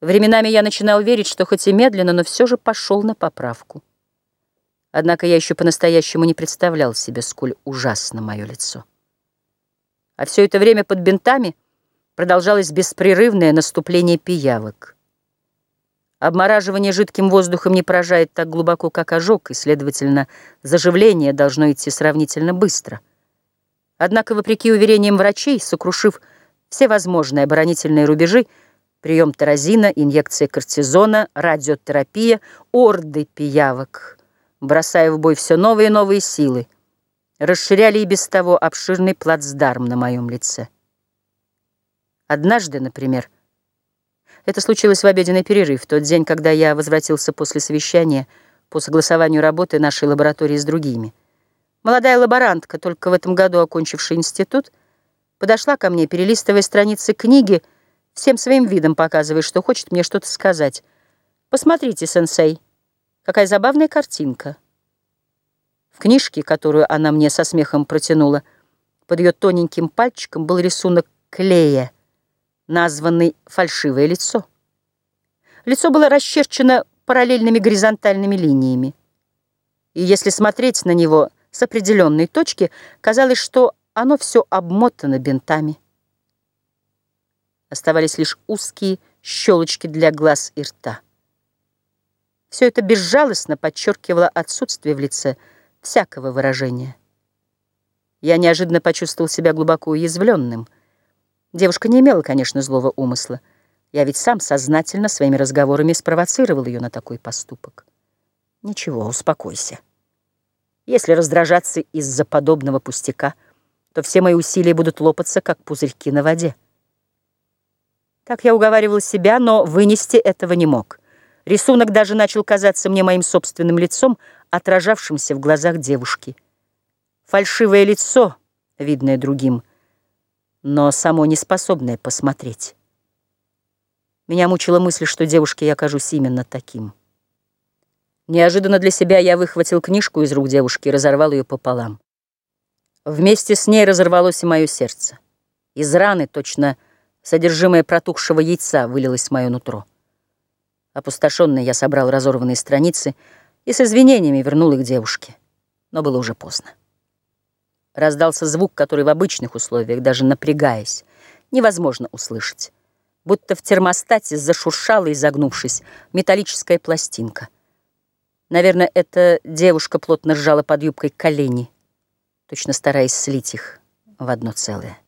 Временами я начинал верить, что хоть и медленно, но все же пошел на поправку. Однако я еще по-настоящему не представлял себе, сколь ужасно мое лицо. А все это время под бинтами продолжалось беспрерывное наступление пиявок. Обмораживание жидким воздухом не поражает так глубоко, как ожог, и, следовательно, заживление должно идти сравнительно быстро. Однако, вопреки уверениям врачей, сокрушив все возможные оборонительные рубежи, прием таразина, инъекция кортизона, радиотерапия, орды пиявок, бросая в бой все новые и новые силы, расширяли и без того обширный плацдарм на моем лице. Однажды, например, это случилось в обеденный перерыв, тот день, когда я возвратился после совещания по согласованию работы нашей лаборатории с другими. Молодая лаборантка, только в этом году окончившая институт, подошла ко мне, перелистывая страницы книги, всем своим видом показывая, что хочет мне что-то сказать. «Посмотрите, сенсей, какая забавная картинка». В книжке, которую она мне со смехом протянула, под ее тоненьким пальчиком был рисунок клея, названный «фальшивое лицо». Лицо было расчерчено параллельными горизонтальными линиями. И если смотреть на него с определенной точки, казалось, что оно все обмотано бинтами. Оставались лишь узкие щелочки для глаз и рта. Все это безжалостно подчеркивало отсутствие в лице всякого выражения. Я неожиданно почувствовал себя глубоко уязвленным — Девушка не имела, конечно, злого умысла. Я ведь сам сознательно своими разговорами спровоцировал ее на такой поступок. Ничего, успокойся. Если раздражаться из-за подобного пустяка, то все мои усилия будут лопаться, как пузырьки на воде. Так я уговаривал себя, но вынести этого не мог. Рисунок даже начал казаться мне моим собственным лицом, отражавшимся в глазах девушки. Фальшивое лицо, видное другим — но само не способное посмотреть. Меня мучила мысль, что девушке я окажусь именно таким. Неожиданно для себя я выхватил книжку из рук девушки и разорвал ее пополам. Вместе с ней разорвалось и мое сердце. Из раны, точно содержимое протухшего яйца, вылилось в мое нутро. Опустошенный я собрал разорванные страницы и с извинениями вернул их девушке. Но было уже поздно. Раздался звук, который в обычных условиях, даже напрягаясь, невозможно услышать. Будто в термостате зашуршала, изогнувшись, металлическая пластинка. Наверное, эта девушка плотно сжала под юбкой колени, точно стараясь слить их в одно целое.